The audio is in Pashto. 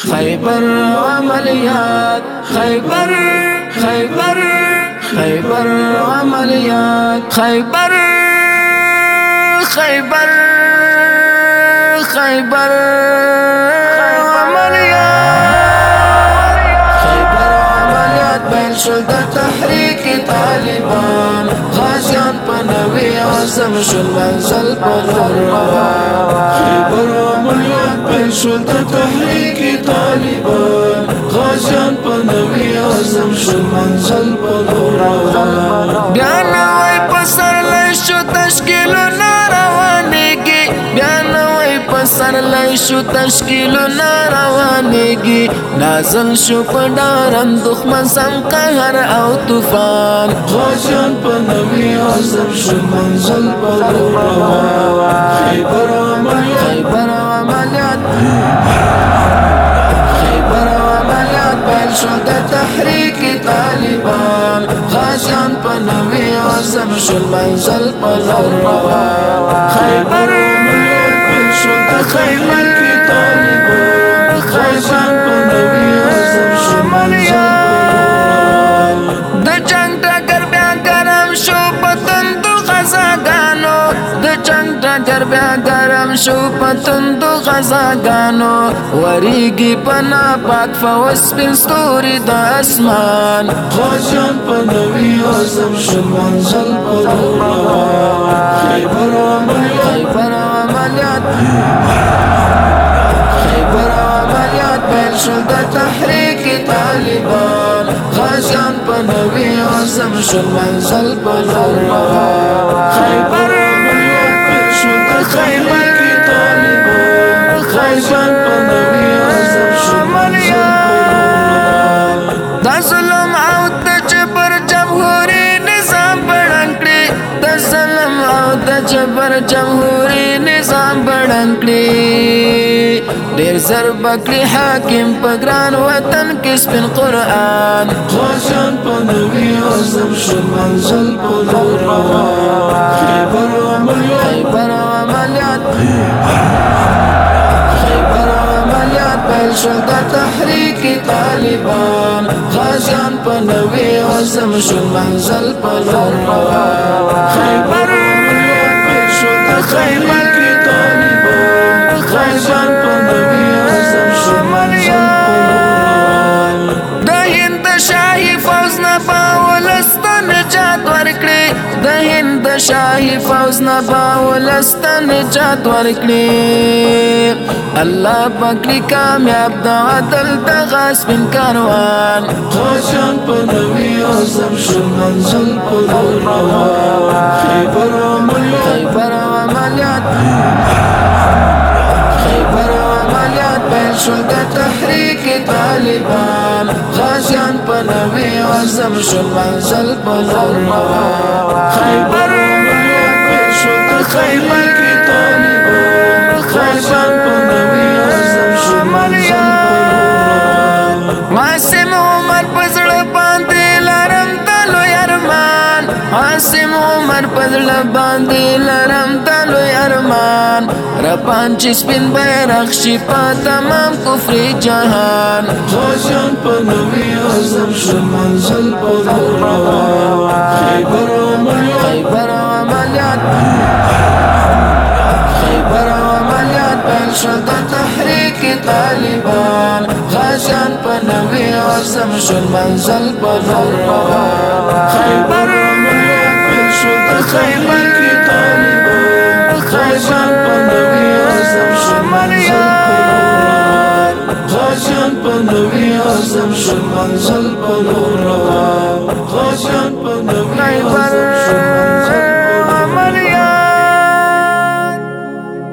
خيبر عمليات خيبر خيبر خيبر عمليات خيبر خيبر خيبر عمليات خيبر عمليات بين شلد تحريك طالبان غازيان بنوي عزم شو المنزل بنور خيبر شول ته تحریک طالبان غازیان په نوی اعظم شول منزل په دوران بیا نوی پسر لشو تشکیل ناروانیگی بیا نوی پسر لشو تشکیل ناروانیگی نازل شو په ډارم دښمن سم قهر او طوفان غازیان په نوی اعظم شول منزل په دوران خیبر خیبر و عملیات پیل شو د تحریک طالبان غازیان په نوې عزم شول منزل په لور روان خیبر عملیات پیل شو د خیبر کې طالبان غازیان ټنګ ټکر بیا ګرم شو په تندو غزاګانو پنا پاک فوس پین ستوري دا اسمان خوشم په نوی شو منزل په خیبر او عملیات خیبر او عملیات پیل شو د تحریک طالبان خوشم په نوی شو منزل په دوران خیبر پر جمهوری نظام بڑن کلی دیر ضرب کلی حاکم پگران وطن کس پن قرآن خوشان پنوی عزم شمنزل پنور روان خیبر شو د تحریک طالبان غازیان په نوې عزم شو منزل په لور روان خیبر شو د خیبر کې طالبان غازیان په نوې عزم شو منزل په لور روان د هند شاهي فوز نه باولستان نجات ورکړي د هند شاهي فوز نه باولستان نجات ورکړي الله پکړي کامیاب د عدل د غاسبن کاروان خوشن په نوي او سم شو منزل پر روان خیبر او مليات خیبر او مليات پیل شو د تحریک طالبان خوشن په نوي او سم شو منزل پر روان خیبر او مليات پیل شو د خیبر طالبان معصم عمر پزړ باندې لارم تلو یارمان معصم عمر پزړ باندې لارم تلو یارمان رپان چې سپین بیرغ شي په تمام کفر جهان خوشن په نوې اعظم شمنزل په روان خیبر عمر طالبان غشان په نوې عصم شول منزل په نور روان خیبر شو د خیبر کې طالبان غشان په نوې عصم شول منزل په نور غشان په نوې عصم شول منزل په نور روان غشان په نوې عصم شول